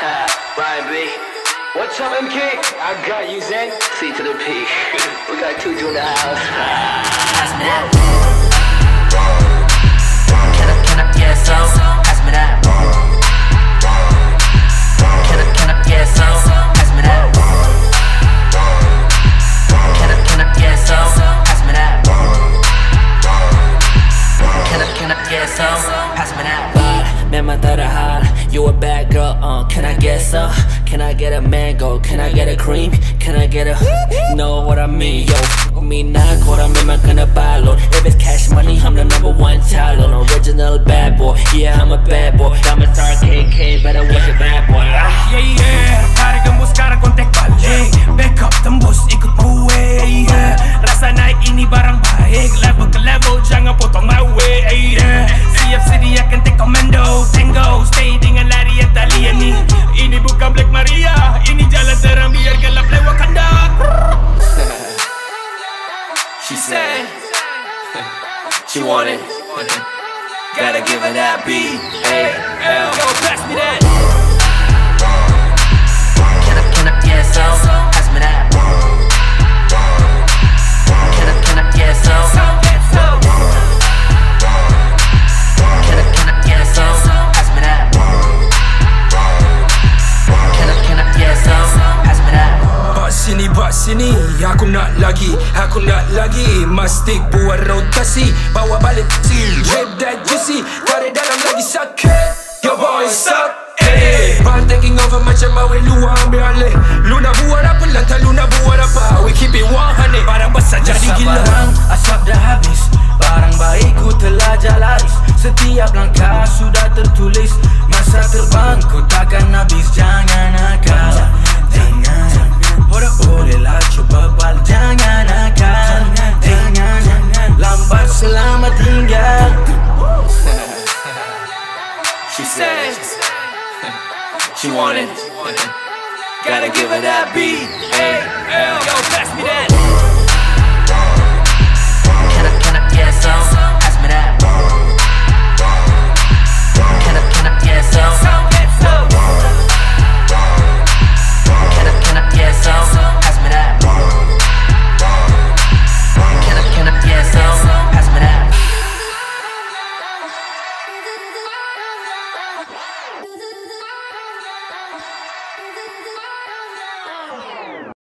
Ryan B. What's up, MK? I got you, Zen. C to the P. we got two in the house. Uh, can I get some? Can I get a mango? Can I get a cream? Can I get a know what I mean? Yo, me not what I'm in my gonna buy load. If it's cash money, I'm the number one child on original bad boy. Yeah, I'm a bad boy. I'm a star KK, better watch a bad boy. Ah. Yeah, yeah, pare gembus sekarang kontak balik Back up tembus ikut buwe yeah. Rasa naik ini barang baik Level ke level jangan potong my way yeah. Siap sedia akan take she wanted. Gotta give her that B A L. Yo, pass me that sini, Aku nak lagi, aku nak lagi. Mastik buat rotasi Bawa balik si. Drip that juicy Tarik dalam lagi sakit. Your boy suck Eh, Ball taking over macam bawa luar ambil alih. Lu nak buat apa lantas lu nak buat apa? We keep it 100 Barang besar jadi gila. barang, asap dah habis Barang baik ku telah jalaris. Setiap langkah sudah tertulis Masa terbang ku takkan habis. Jangan nakal She wanted. Gotta give her that B A L. Yo, pass me that.